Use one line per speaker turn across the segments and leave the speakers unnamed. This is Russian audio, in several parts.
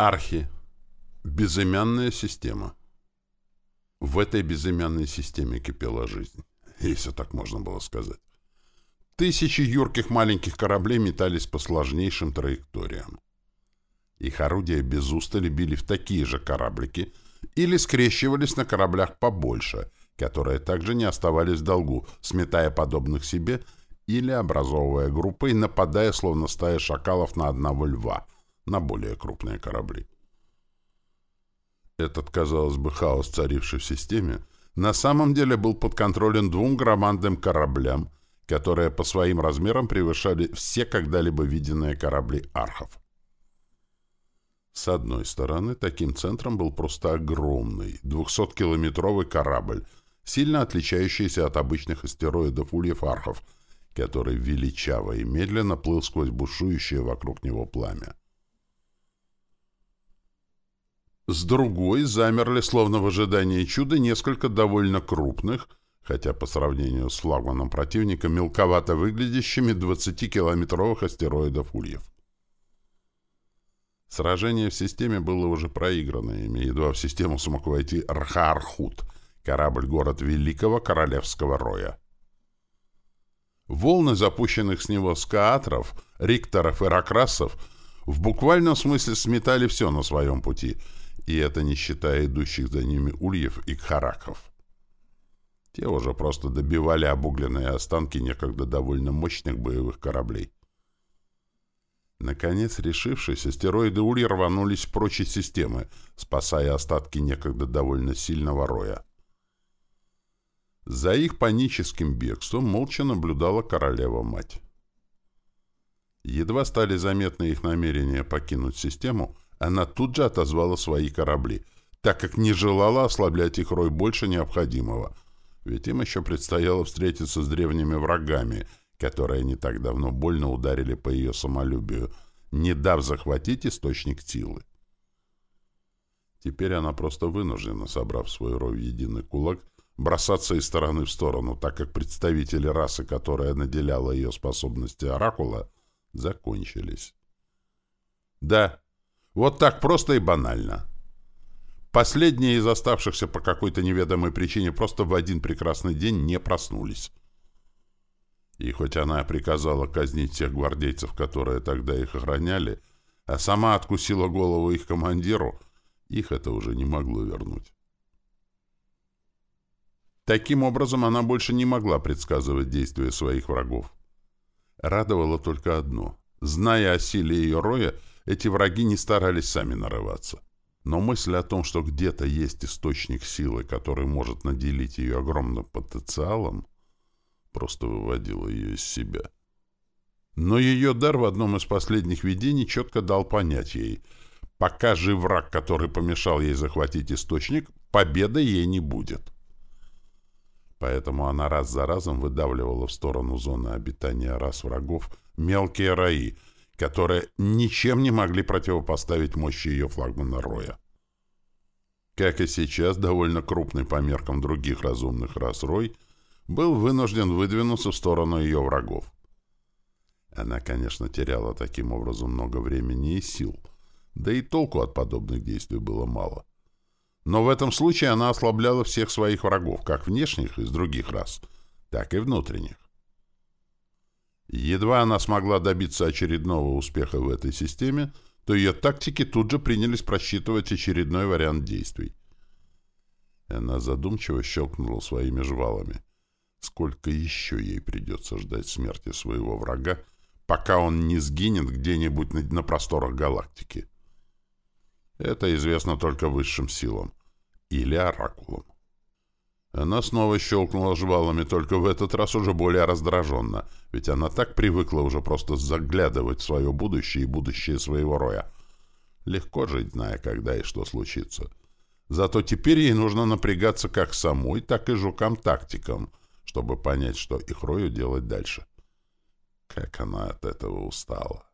Архи. Безымянная система. В этой безымянной системе кипела жизнь, если так можно было сказать. Тысячи юрких маленьких кораблей метались по сложнейшим траекториям. Их орудия без устали били в такие же кораблики или скрещивались на кораблях побольше, которые также не оставались в долгу, сметая подобных себе или образовывая группы и нападая, словно стая шакалов на одного льва, на более крупные корабли. Этот, казалось бы, хаос, царивший в системе, на самом деле был подконтролен двум громадным кораблям, которые по своим размерам превышали все когда-либо виденные корабли архов. С одной стороны, таким центром был просто огромный, 200-километровый корабль, сильно отличающийся от обычных астероидов ульев-архов, который величаво и медленно плыл сквозь бушующее вокруг него пламя. С другой замерли, словно в ожидании чуда, несколько довольно крупных, хотя по сравнению с флагманом противника мелковато выглядящими 20-километровых астероидов Ульев. Сражение в системе было уже проиграно, ими едва в систему смог войти Рхаархут, корабль-город Великого Королевского Роя. Волны запущенных с него скаатров, рикторов и ракрасов в буквальном смысле сметали все на своем пути, и это не считая идущих за ними ульев и кхараков. Те уже просто добивали обугленные останки некогда довольно мощных боевых кораблей. Наконец, решившись, астероиды Ульи рванулись прочь из системы, спасая остатки некогда довольно сильного роя. За их паническим бегством молча наблюдала королева-мать. Едва стали заметны их намерения покинуть систему, она тут же отозвала свои корабли, так как не желала ослаблять их рой больше необходимого, ведь им еще предстояло встретиться с древними врагами — которые не так давно больно ударили по ее самолюбию, не дав захватить источник силы. Теперь она просто вынуждена, собрав свой рой в единый кулак, бросаться из стороны в сторону, так как представители расы, которая наделяла ее способности Оракула, закончились. Да, вот так просто и банально. Последние из оставшихся по какой-то неведомой причине просто в один прекрасный день не проснулись. И хоть она приказала казнить всех гвардейцев, которые тогда их охраняли, а сама откусила голову их командиру, их это уже не могло вернуть. Таким образом, она больше не могла предсказывать действия своих врагов. Радовало только одно. Зная о силе ее роя, эти враги не старались сами нарываться. Но мысль о том, что где-то есть источник силы, который может наделить ее огромным потенциалом, просто выводила ее из себя. Но ее дар в одном из последних видений четко дал понять ей, пока жив враг, который помешал ей захватить источник, победы ей не будет. Поэтому она раз за разом выдавливала в сторону зоны обитания рас врагов мелкие раи, которые ничем не могли противопоставить мощи ее флагмана Роя. Как и сейчас, довольно крупный по меркам других разумных рас Рой — был вынужден выдвинуться в сторону ее врагов. Она, конечно, теряла таким образом много времени и сил, да и толку от подобных действий было мало. Но в этом случае она ослабляла всех своих врагов, как внешних из других рас, так и внутренних. Едва она смогла добиться очередного успеха в этой системе, то ее тактики тут же принялись просчитывать очередной вариант действий. Она задумчиво щелкнула своими жвалами. Сколько еще ей придется ждать смерти своего врага, пока он не сгинет где-нибудь на, на просторах галактики? Это известно только высшим силам. Или оракулам. Она снова щелкнула жвалами, только в этот раз уже более раздраженно, ведь она так привыкла уже просто заглядывать в свое будущее и будущее своего роя. Легко жить, зная, когда и что случится. Зато теперь ей нужно напрягаться как самой, так и жукам-тактикам, чтобы понять, что их Рою делать дальше. Как она от этого устала.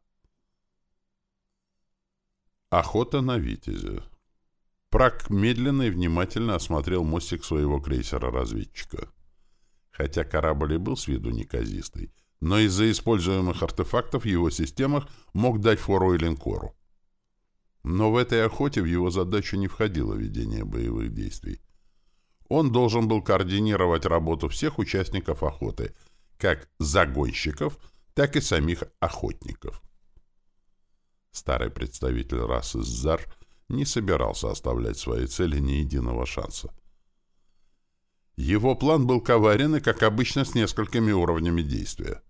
Охота на Витязя. Прак медленно и внимательно осмотрел мостик своего крейсера-разведчика. Хотя корабль и был с виду неказистый, но из-за используемых артефактов в его системах мог дать фору и линкору. Но в этой охоте в его задачу не входило ведение боевых действий. Он должен был координировать работу всех участников охоты, как загонщиков, так и самих охотников. Старый представитель расы Зар не собирался оставлять своей цели ни единого шанса. Его план был коварен и, как обычно, с несколькими уровнями действия.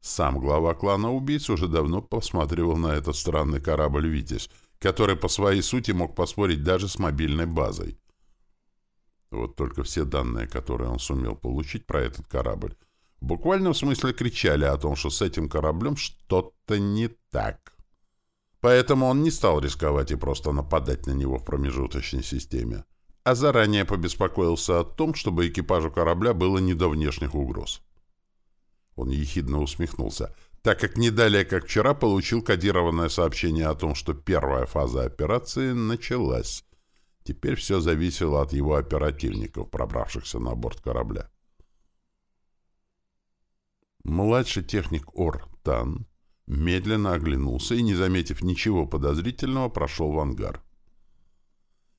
Сам глава клана убийц уже давно посматривал на этот странный корабль «Витязь», который по своей сути мог поспорить даже с мобильной базой. Вот только все данные, которые он сумел получить про этот корабль, буквально в смысле кричали о том, что с этим кораблем что-то не так. Поэтому он не стал рисковать и просто нападать на него в промежуточной системе, а заранее побеспокоился о том, чтобы экипажу корабля было не до внешних угроз. Он ехидно усмехнулся, так как не далее, как вчера, получил кодированное сообщение о том, что первая фаза операции началась. Теперь все зависело от его оперативников, пробравшихся на борт корабля. Младший техник Ор Тан медленно оглянулся и, не заметив ничего подозрительного, прошел в ангар.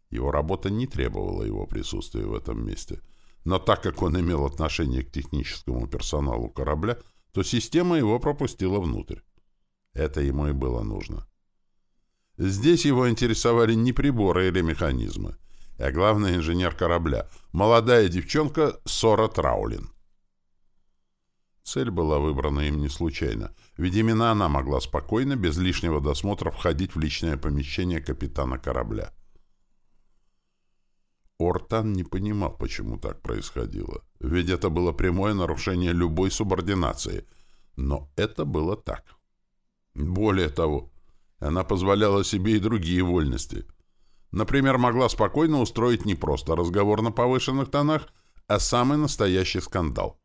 Его работа не требовала его присутствия в этом месте — но так как он имел отношение к техническому персоналу корабля, то система его пропустила внутрь. Это ему и было нужно. Здесь его интересовали не приборы или механизмы, а главный инженер корабля, молодая девчонка Сора Траулин. Цель была выбрана им не случайно, ведь именно она могла спокойно, без лишнего досмотра, входить в личное помещение капитана корабля. Ортан не понимал, почему так происходило. Ведь это было прямое нарушение любой субординации. Но это было так. Более того, она позволяла себе и другие вольности. Например, могла спокойно устроить не просто разговор на повышенных тонах, а самый настоящий скандал.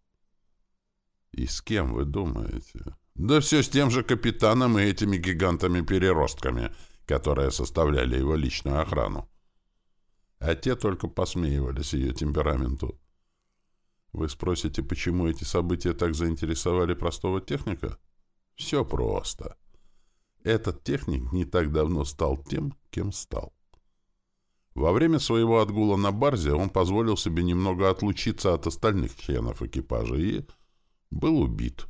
И с кем, вы думаете? Да все с тем же капитаном и этими гигантами-переростками, которые составляли его личную охрану а те только посмеивались ее темпераменту. Вы спросите, почему эти события так заинтересовали простого техника? Все просто. Этот техник не так давно стал тем, кем стал. Во время своего отгула на Барзе он позволил себе немного отлучиться от остальных членов экипажа и был убит.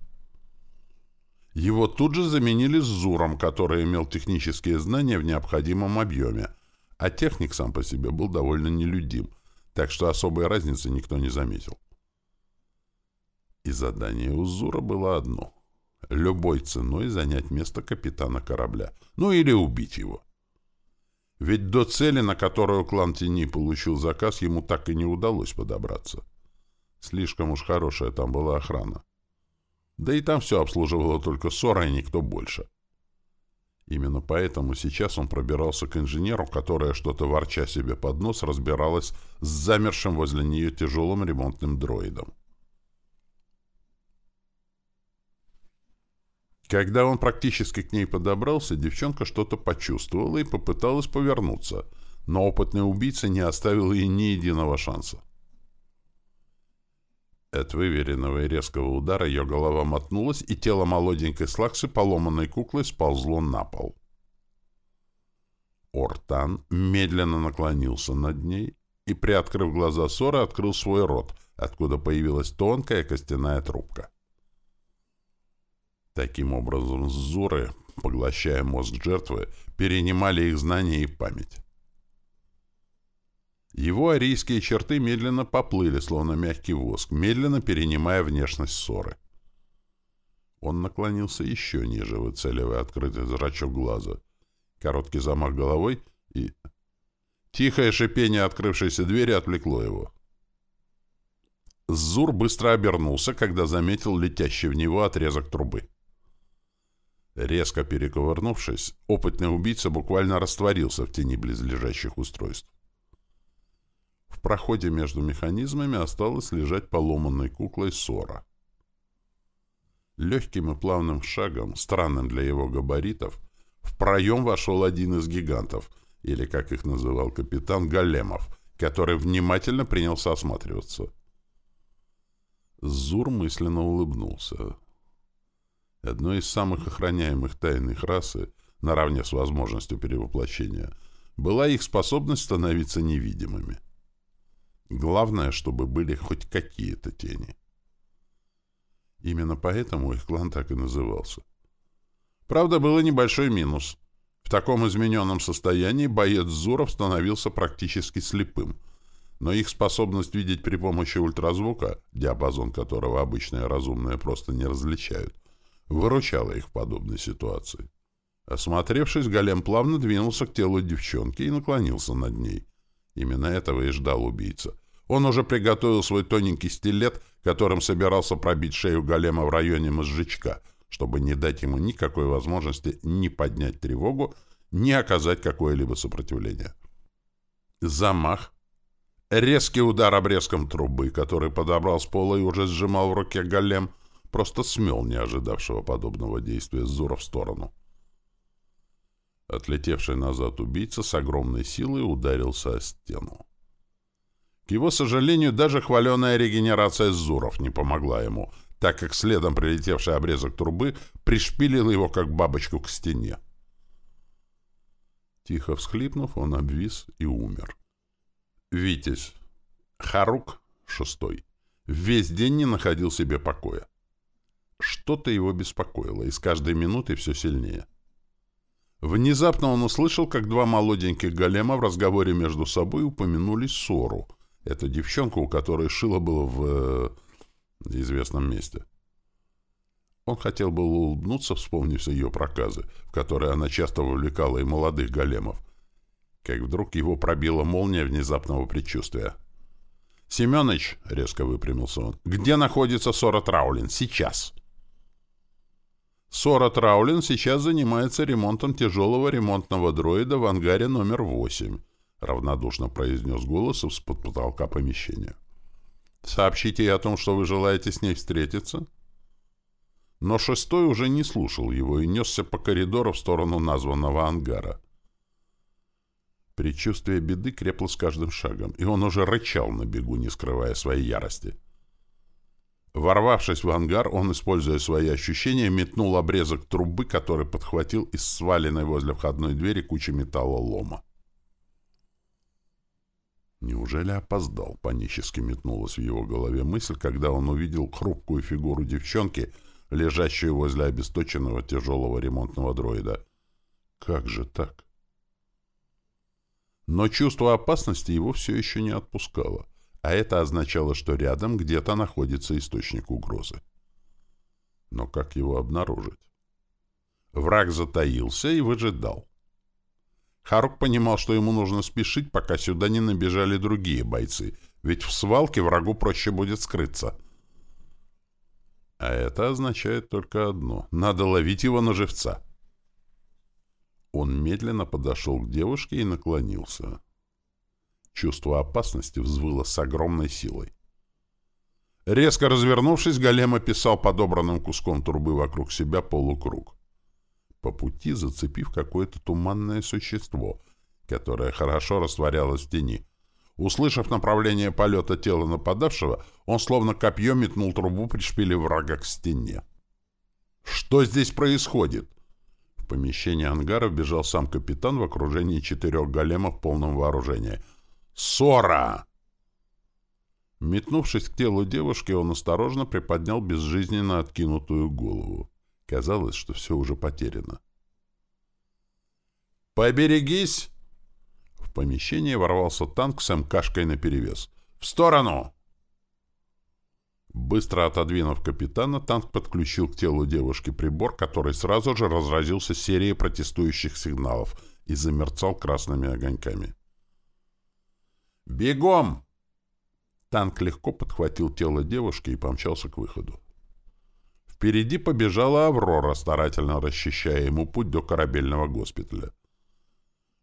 Его тут же заменили Зуром, который имел технические знания в необходимом объеме, а техник сам по себе был довольно нелюдим, так что особой разницы никто не заметил. И задание у Зура было одно — любой ценой занять место капитана корабля, ну или убить его. Ведь до цели, на которую клан Теней получил заказ, ему так и не удалось подобраться. Слишком уж хорошая там была охрана. Да и там все обслуживало только ссора и никто больше. Именно поэтому сейчас он пробирался к инженеру, которая, что-то ворча себе под нос, разбиралась с замершим возле нее тяжелым ремонтным дроидом. Когда он практически к ней подобрался, девчонка что-то почувствовала и попыталась повернуться, но опытный убийца не оставил ей ни единого шанса. От выверенного и резкого удара ее голова мотнулась, и тело молоденькой слаксы, поломанной куклой, сползло на пол. Ортан медленно наклонился над ней и, приоткрыв глаза Сора, открыл свой рот, откуда появилась тонкая костяная трубка. Таким образом, Зуры, поглощая мозг жертвы, перенимали их знания и память. Его арийские черты медленно поплыли, словно мягкий воск, медленно перенимая внешность ссоры. Он наклонился еще ниже, выцеливая открытый зрачок глаза. Короткий замах головой и... Тихое шипение открывшейся двери отвлекло его. Зур быстро обернулся, когда заметил летящий в него отрезок трубы. Резко перековырнувшись, опытный убийца буквально растворился в тени близлежащих устройств. В проходе между механизмами осталась лежать поломанной куклой Сора. Легким и плавным шагом, странным для его габаритов, в проем вошел один из гигантов, или, как их называл капитан, големов, который внимательно принялся осматриваться. Зур мысленно улыбнулся. Одной из самых охраняемых тайных расы, наравне с возможностью перевоплощения, была их способность становиться невидимыми. Главное, чтобы были хоть какие-то тени. Именно поэтому их клан так и назывался. Правда, был небольшой минус. В таком измененном состоянии боец Зуров становился практически слепым, но их способность видеть при помощи ультразвука, диапазон которого обычные разумные просто не различают, выручала их в подобной ситуации. Осмотревшись, голем плавно двинулся к телу девчонки и наклонился над ней. Именно этого и ждал убийца. Он уже приготовил свой тоненький стилет, которым собирался пробить шею голема в районе мозжечка, чтобы не дать ему никакой возможности ни поднять тревогу, ни оказать какое-либо сопротивление. Замах. Резкий удар обрезком трубы, который подобрал с пола и уже сжимал в руке голем, просто смел не ожидавшего подобного действия Зура в сторону. Отлетевший назад убийца с огромной силой ударился о стену. К его сожалению, даже хваленая регенерация Зуров не помогла ему, так как следом прилетевший обрезок трубы пришпилил его, как бабочку, к стене. Тихо всхлипнув, он обвис и умер. Витязь. Харук, шестой, весь день не находил себе покоя. Что-то его беспокоило, и с каждой минутой все сильнее. Внезапно он услышал, как два молоденьких голема в разговоре между собой упомянули ссору — Эту девчонку, у которой шило было в э, известном месте. Он хотел было улыбнуться, вспомнив ее проказы, в которые она часто вовлекала и молодых големов. Как вдруг его пробила молния внезапного предчувствия. «Семеныч!» — резко выпрямился он. «Где находится Сора Траулин? Сейчас!» Сора Траулин сейчас занимается ремонтом тяжелого ремонтного дроида в ангаре номер 8. — равнодушно произнес голос из-под потолка помещения. «Сообщите ей о том, что вы желаете с ней встретиться?» Но шестой уже не слушал его и несся по коридору в сторону названного ангара. Предчувствие беды крепло с каждым шагом, и он уже рычал на бегу, не скрывая своей ярости. Ворвавшись в ангар, он, используя свои ощущения, метнул обрезок трубы, который подхватил из сваленной возле входной двери кучи металла лома. Неужели опоздал? Панически метнулась в его голове мысль, когда он увидел хрупкую фигуру девчонки, лежащую возле обесточенного тяжелого ремонтного дроида. Как же так? Но чувство опасности его все еще не отпускало, а это означало, что рядом где-то находится источник угрозы. Но как его обнаружить? Враг затаился и выжидал. Харук понимал, что ему нужно спешить, пока сюда не набежали другие бойцы, ведь в свалке врагу проще будет скрыться. А это означает только одно — надо ловить его на живца. Он медленно подошел к девушке и наклонился. Чувство опасности взвыло с огромной силой. Резко развернувшись, голем описал подобранным куском трубы вокруг себя полукруг по пути зацепив какое-то туманное существо, которое хорошо растворялось в тени. Услышав направление полета тела нападавшего, он словно копье метнул трубу, пришпилив врага к стене. «Что здесь происходит?» В помещение ангара бежал сам капитан в окружении четырех големов в полном вооружении. «Сора!» Метнувшись к телу девушки, он осторожно приподнял безжизненно откинутую голову. Казалось, что все уже потеряно. «Поберегись!» В помещение ворвался танк с МКшкой наперевес. «В сторону!» Быстро отодвинув капитана, танк подключил к телу девушки прибор, который сразу же разразился серией протестующих сигналов и замерцал красными огоньками. «Бегом!» Танк легко подхватил тело девушки и помчался к выходу. Впереди побежала Аврора, старательно расчищая ему путь до корабельного госпиталя.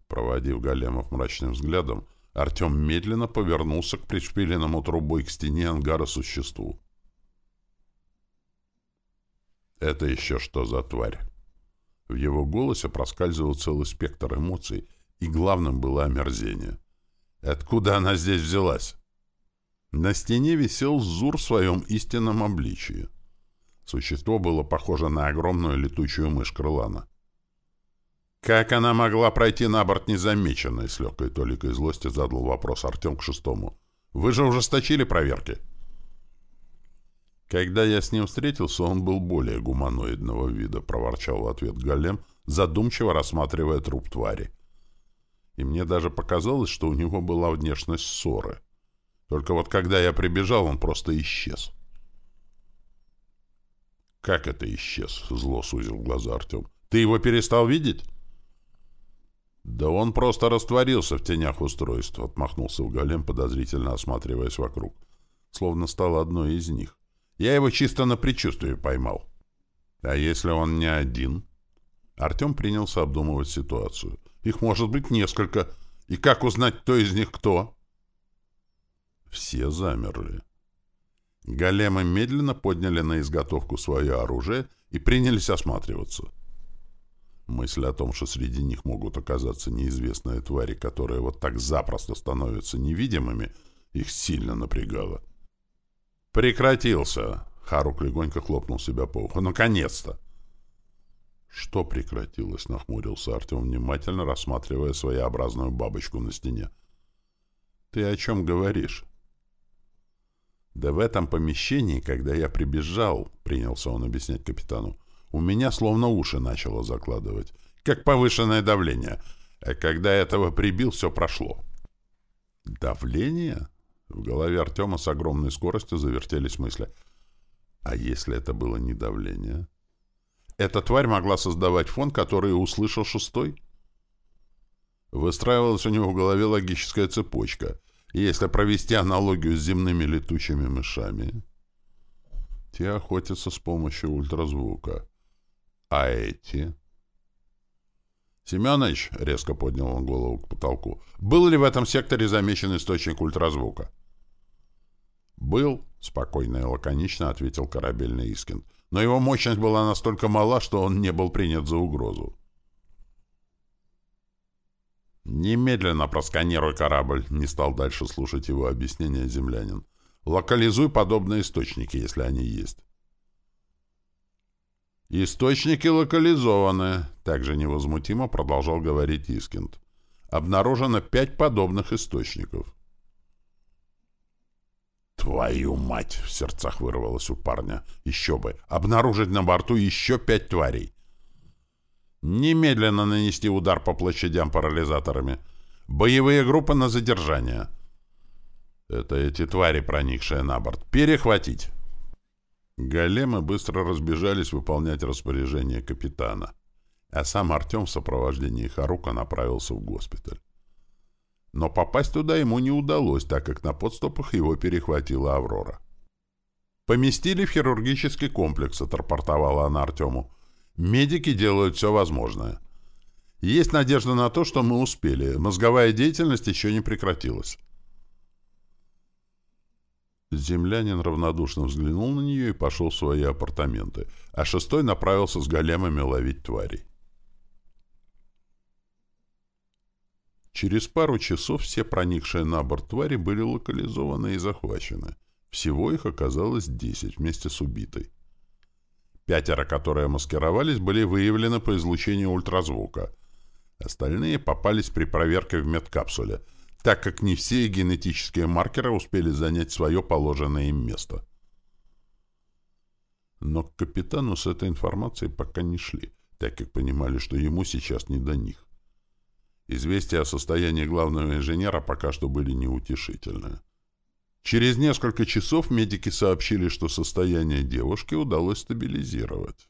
Проводив големов мрачным взглядом, Артем медленно повернулся к пришпиленному трубой к стене ангара существу. «Это еще что за тварь?» В его голосе проскальзывал целый спектр эмоций, и главным было омерзение. «Откуда она здесь взялась?» На стене висел Зур в своем истинном обличии. Существо было похоже на огромную летучую мышь крылана. Как она могла пройти на борт незамеченной? С легкой толикой злости задал вопрос Артем к шестому. Вы же ужесточили проверки. Когда я с ним встретился, он был более гуманоидного вида, проворчал в ответ Голем, задумчиво рассматривая труп твари. И мне даже показалось, что у него была внешность ссоры. Только вот когда я прибежал, он просто исчез. «Как это исчез?» — зло сузил глаза Артем. «Ты его перестал видеть?» «Да он просто растворился в тенях устройства», — отмахнулся в голем, подозрительно осматриваясь вокруг. Словно стал одной из них. «Я его чисто на предчувствие поймал». «А если он не один?» Артем принялся обдумывать ситуацию. «Их может быть несколько. И как узнать, кто из них кто?» Все замерли. Големы медленно подняли на изготовку свое оружие и принялись осматриваться. Мысль о том, что среди них могут оказаться неизвестные твари, которые вот так запросто становятся невидимыми, их сильно напрягала. «Прекратился!» — Харук легонько хлопнул себя по уху. «Наконец-то!» «Что прекратилось?» — нахмурился Артем, внимательно рассматривая своеобразную бабочку на стене. «Ты о чем говоришь?» «Да в этом помещении, когда я прибежал», — принялся он объяснять капитану, у меня словно уши начало закладывать. Как повышенное давление. А когда этого прибил, все прошло. Давление? В голове Артема с огромной скоростью завертелись мысли. А если это было не давление? Эта тварь могла создавать фон, который услышал шестой? Выстраивалась у него в голове логическая цепочка. Если провести аналогию с земными летучими мышами, те охотятся с помощью ультразвука. А эти? Семенович, резко поднял он голову к потолку, был ли в этом секторе замечен источник ультразвука? Был, спокойно и лаконично ответил корабельный Искин. Но его мощность была настолько мала, что он не был принят за угрозу. «Немедленно просканируй корабль», — не стал дальше слушать его объяснения землянин. «Локализуй подобные источники, если они есть». «Источники локализованы», — также невозмутимо продолжал говорить Искинд. «Обнаружено пять подобных источников». «Твою мать!» — в сердцах вырвалось у парня. «Еще бы! Обнаружить на борту еще пять тварей!» «Немедленно нанести удар по площадям парализаторами. Боевые группы на задержание». «Это эти твари, проникшие на борт. Перехватить!» Големы быстро разбежались выполнять распоряжение капитана, а сам Артем в сопровождении Харука направился в госпиталь. Но попасть туда ему не удалось, так как на подступах его перехватила Аврора. «Поместили в хирургический комплекс», — отрапортовала она Артему. «Медики делают все возможное. Есть надежда на то, что мы успели. Мозговая деятельность еще не прекратилась». Землянин равнодушно взглянул на нее и пошел в свои апартаменты, а шестой направился с големами ловить тварей. Через пару часов все проникшие на борт твари были локализованы и захвачены. Всего их оказалось десять вместе с убитой. Пятеро, которые маскировались, были выявлены по излучению ультразвука. Остальные попались при проверке в медкапсуле — так как не все генетические маркеры успели занять свое положенное им место. Но к капитану с этой информацией пока не шли, так как понимали, что ему сейчас не до них. Известия о состоянии главного инженера пока что были неутешительны. Через несколько часов медики сообщили, что состояние девушки удалось стабилизировать.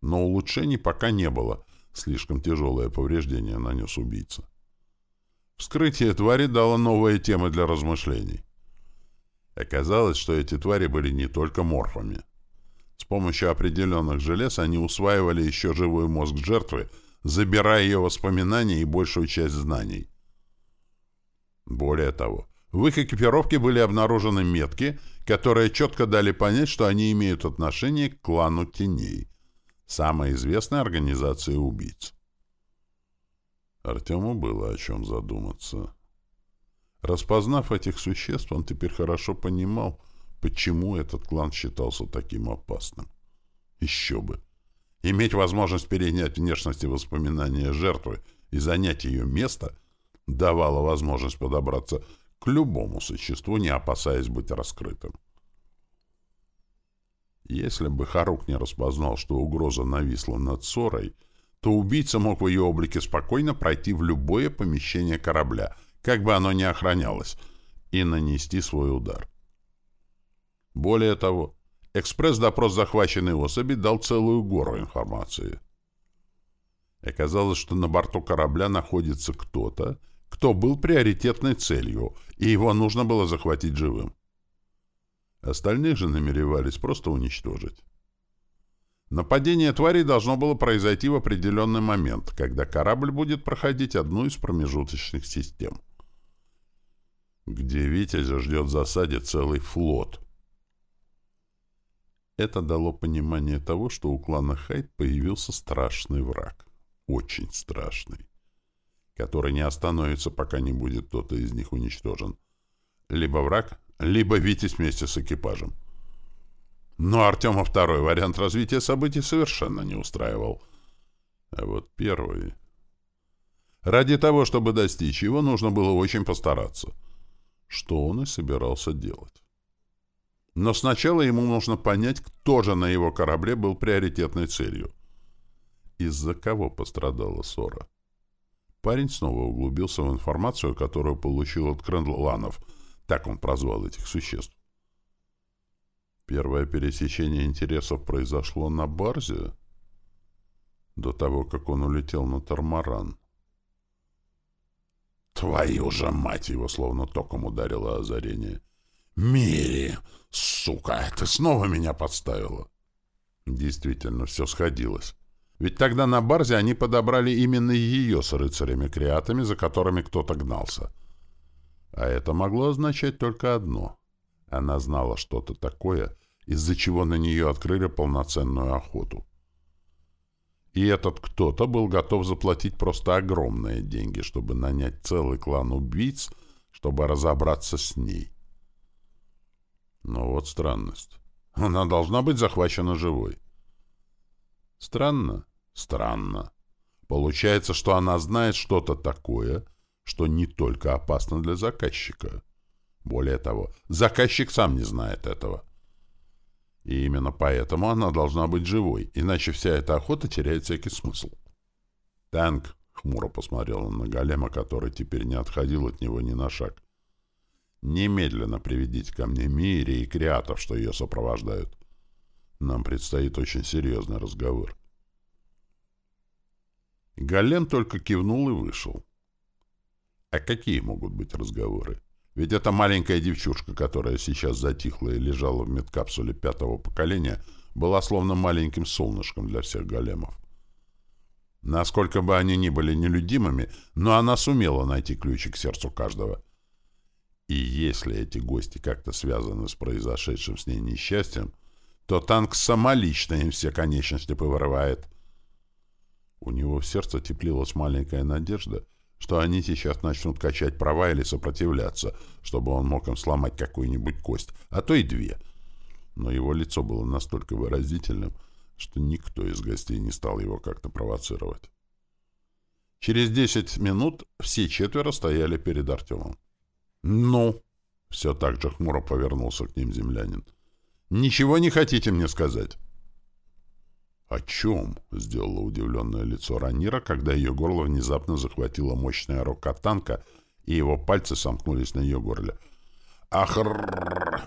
Но улучшений пока не было, слишком тяжелое повреждение нанес убийца. Вскрытие твари дало новые темы для размышлений. Оказалось, что эти твари были не только морфами. С помощью определенных желез они усваивали еще живой мозг жертвы, забирая ее воспоминания и большую часть знаний. Более того, в их экипировке были обнаружены метки, которые четко дали понять, что они имеют отношение к клану теней, самой известной организации убийц. Артему было о чем задуматься. Распознав этих существ, он теперь хорошо понимал, почему этот клан считался таким опасным. Еще бы! Иметь возможность перенять внешность и воспоминания жертвы и занять ее место давало возможность подобраться к любому существу, не опасаясь быть раскрытым. Если бы Харук не распознал, что угроза нависла над Сорой, то убийца мог в ее облике спокойно пройти в любое помещение корабля, как бы оно ни охранялось, и нанести свой удар. Более того, экспресс-допрос захваченной особи дал целую гору информации. Оказалось, что на борту корабля находится кто-то, кто был приоритетной целью, и его нужно было захватить живым. Остальных же намеревались просто уничтожить. Нападение тварей должно было произойти в определенный момент, когда корабль будет проходить одну из промежуточных систем. Где Витязя ждет в засаде целый флот. Это дало понимание того, что у клана Хайт появился страшный враг. Очень страшный. Который не остановится, пока не будет кто-то из них уничтожен. Либо враг, либо Витязь вместе с экипажем. Но Артема второй вариант развития событий совершенно не устраивал. А вот первый... Ради того, чтобы достичь его, нужно было очень постараться. Что он и собирался делать. Но сначала ему нужно понять, кто же на его корабле был приоритетной целью. Из-за кого пострадала ссора. Парень снова углубился в информацию, которую получил от Крендланов, так он прозвал этих существ. Первое пересечение интересов произошло на Барзе, до того, как он улетел на Тормаран. «Твою же мать!» — его словно током ударило озарение. «Мири! Сука! Ты снова меня подставила!» Действительно, все сходилось. Ведь тогда на Барзе они подобрали именно ее с рыцарями-креатами, за которыми кто-то гнался. А это могло означать только одно. Она знала что-то такое, из-за чего на нее открыли полноценную охоту. И этот кто-то был готов заплатить просто огромные деньги, чтобы нанять целый клан убийц, чтобы разобраться с ней. Но вот странность. Она должна быть захвачена живой. Странно? Странно. Получается, что она знает что-то такое, что не только опасно для заказчика. Более того, заказчик сам не знает этого. И именно поэтому она должна быть живой, иначе вся эта охота теряет всякий смысл. «Танк», — хмуро посмотрел на голема, который теперь не отходил от него ни на шаг. «Немедленно приведите ко мне Мири и Креатов, что ее сопровождают. Нам предстоит очень серьезный разговор». Голем только кивнул и вышел. А какие могут быть разговоры? Ведь эта маленькая девчушка, которая сейчас затихла и лежала в медкапсуле пятого поколения, была словно маленьким солнышком для всех големов. Насколько бы они ни были нелюдимыми, но она сумела найти ключик к сердцу каждого. И если эти гости как-то связаны с произошедшим с ней несчастьем, то танк самолично им все конечности повырывает. У него в сердце теплилась маленькая надежда — что они сейчас начнут качать права или сопротивляться, чтобы он мог им сломать какую-нибудь кость, а то и две. Но его лицо было настолько выразительным, что никто из гостей не стал его как-то провоцировать. Через десять минут все четверо стояли перед Артемом. «Ну?» — все так же хмуро повернулся к ним землянин. «Ничего не хотите мне сказать?» «О чем?» — сделала удивленное лицо Ранира, когда ее горло внезапно захватила мощная рука танка, и его пальцы сомкнулись на ее горле. «Ахррррр!»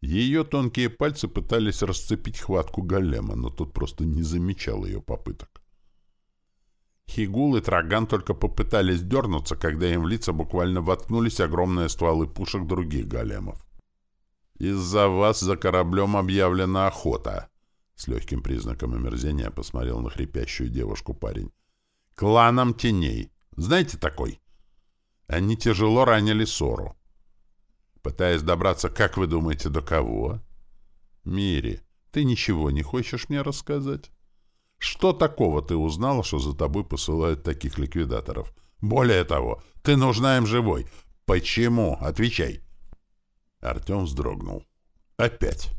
Ее тонкие пальцы пытались расцепить хватку голема, но тот просто не замечал ее попыток. Хигул и Траган только попытались дернуться, когда им в лица буквально воткнулись огромные стволы пушек других големов. «Из-за вас за кораблем объявлена охота», с легким признаком омерзения посмотрел на хрипящую девушку парень. «Кланом теней. Знаете такой?» Они тяжело ранили Сору. Пытаясь добраться, как вы думаете, до кого? Мири, ты ничего не хочешь мне рассказать? Что такого ты узнала, что за тобой посылают таких ликвидаторов? Более того, ты нужна им живой. Почему? Отвечай. Артем вздрогнул. Опять.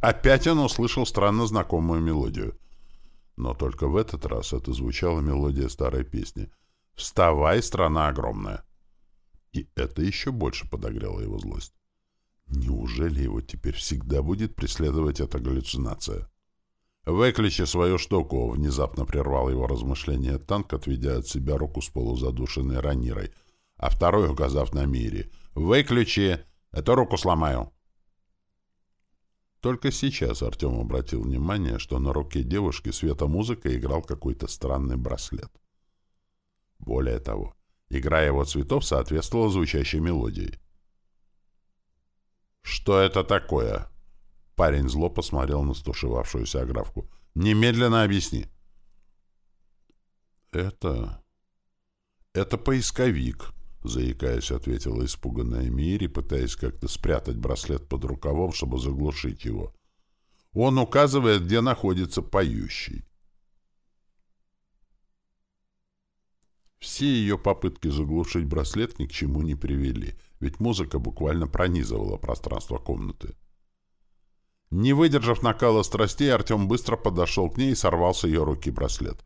Опять он услышал странно знакомую мелодию. Но только в этот раз это звучала мелодия старой песни «Вставай, страна огромная». И это еще больше подогрело его злость. Неужели его теперь всегда будет преследовать эта галлюцинация? «Выключи свою штуку!» — внезапно прервал его размышления танк, отведя от себя руку с полузадушенной ранирой, а второй указав на Мире. «Выключи! Эту руку сломаю!» Только сейчас Артем обратил внимание, что на руке девушки светомузыка играл какой-то странный браслет. Более того, игра его цветов соответствовала звучащей мелодии. «Что это такое?» Парень зло посмотрел на стушевавшуюся огравку. «Немедленно объясни». «Это... это поисковик», — заикаясь, ответила испуганная Мири, пытаясь как-то спрятать браслет под рукавом, чтобы заглушить его. «Он указывает, где находится поющий». Все ее попытки заглушить браслет ни к чему не привели, ведь музыка буквально пронизывала пространство комнаты. Не выдержав накала страстей, Артем быстро подошел к ней и сорвал с ее руки браслет.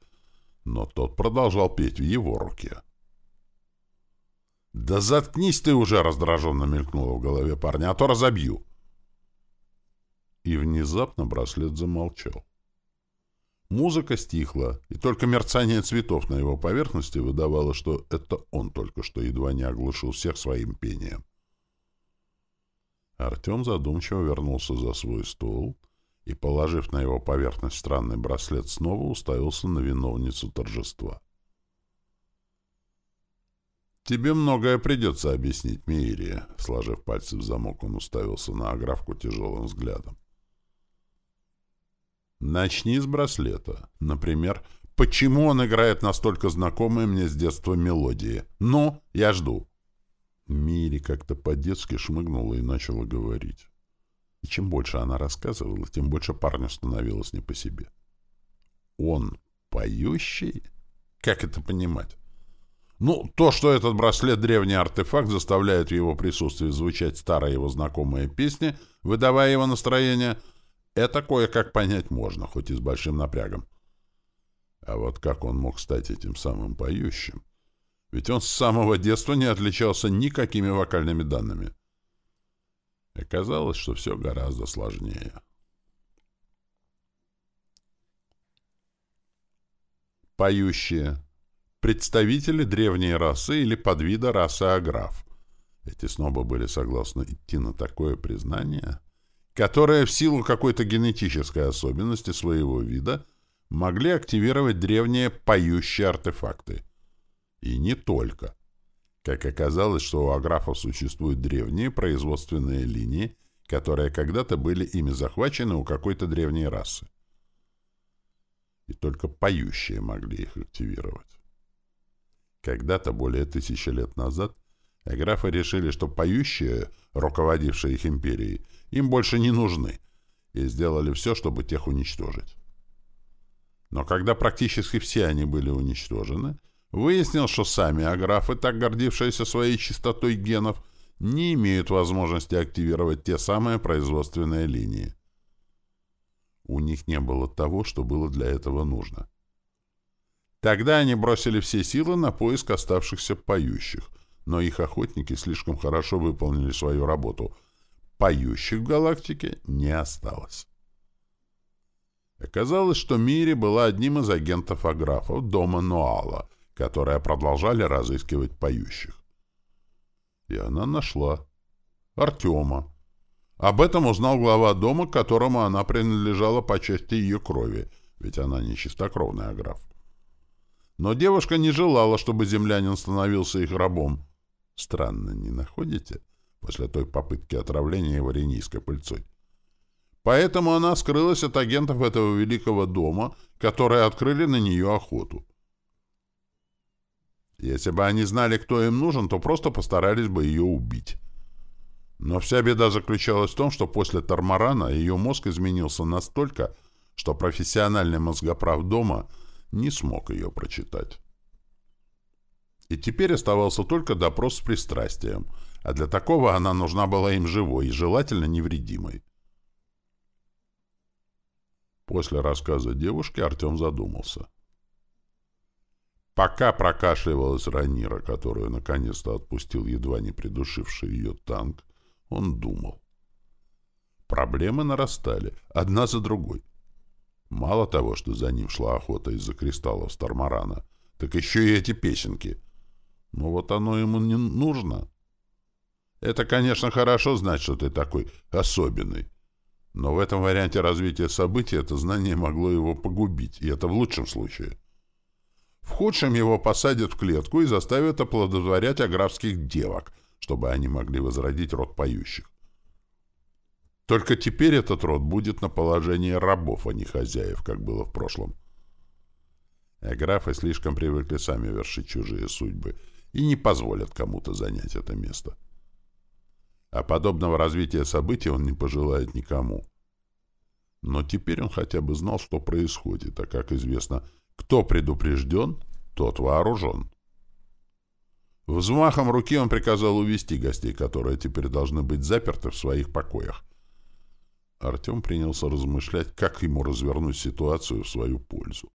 Но тот продолжал петь в его руке. «Да заткнись ты уже!» — раздраженно мелькнуло в голове парня, «а то разобью!» И внезапно браслет замолчал. Музыка стихла, и только мерцание цветов на его поверхности выдавало, что это он только что едва не оглушил всех своим пением. Артем задумчиво вернулся за свой стол и, положив на его поверхность странный браслет, снова уставился на виновницу торжества. «Тебе многое придется объяснить, Миирия», — сложив пальцы в замок, он уставился на аграфку тяжелым взглядом. «Начни с браслета. Например, почему он играет настолько знакомые мне с детства мелодии? Ну, я жду». Мири как-то по-детски шмыгнула и начала говорить. И чем больше она рассказывала, тем больше парню становилось не по себе. «Он поющий? Как это понимать?» Ну, то, что этот браслет — древний артефакт, заставляет в его присутствии звучать старая его знакомая песня, выдавая его настроение, это кое-как понять можно, хоть и с большим напрягом. А вот как он мог стать этим самым поющим? Ведь он с самого детства не отличался никакими вокальными данными. Оказалось, что все гораздо сложнее. Поющие. Представители древней расы или подвида расы аграф. Эти снобы были согласны идти на такое признание, которое в силу какой-то генетической особенности своего вида могли активировать древние поющие артефакты — и не только. Как оказалось, что у аграфов существуют древние производственные линии, которые когда-то были ими захвачены у какой-то древней расы. И только поющие могли их активировать. Когда-то, более тысячи лет назад, аграфы решили, что поющие, руководившие их империей, им больше не нужны, и сделали все, чтобы тех уничтожить. Но когда практически все они были уничтожены, Выяснил, что сами аграфы, так гордившиеся своей чистотой генов, не имеют возможности активировать те самые производственные линии. У них не было того, что было для этого нужно. Тогда они бросили все силы на поиск оставшихся поющих, но их охотники слишком хорошо выполнили свою работу. Поющих в галактике не осталось. Оказалось, что Мири была одним из агентов аграфов дома Нуала — которые продолжали разыскивать поющих. И она нашла. Артема. Об этом узнал глава дома, которому она принадлежала по части ее крови, ведь она не чистокровный аграф. Но девушка не желала, чтобы землянин становился их рабом. Странно, не находите? После той попытки отравления варенийской пыльцой. Поэтому она скрылась от агентов этого великого дома, которые открыли на нее охоту. Если бы они знали, кто им нужен, то просто постарались бы ее убить. Но вся беда заключалась в том, что после Тормарана ее мозг изменился настолько, что профессиональный мозгоправ дома не смог ее прочитать. И теперь оставался только допрос с пристрастием, а для такого она нужна была им живой и желательно невредимой. После рассказа девушки Артем задумался. Пока прокашливалась Ранира, которую наконец-то отпустил едва не придушивший ее танк, он думал. Проблемы нарастали, одна за другой. Мало того, что за ним шла охота из-за кристаллов Стармарана, так еще и эти песенки. Но вот оно ему не нужно. Это, конечно, хорошо знать, что ты такой особенный. Но в этом варианте развития событий это знание могло его погубить, и это в лучшем случае. В худшем его посадят в клетку и заставят оплодотворять аграфских девок, чтобы они могли возродить род поющих. Только теперь этот род будет на положении рабов, а не хозяев, как было в прошлом. Аграфы слишком привыкли сами вершить чужие судьбы и не позволят кому-то занять это место. А подобного развития событий он не пожелает никому. Но теперь он хотя бы знал, что происходит, а, как известно, кто предупрежден, тот вооружен. Взмахом руки он приказал увести гостей, которые теперь должны быть заперты в своих покоях. Артем принялся размышлять, как ему развернуть ситуацию в свою пользу.